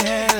yeah.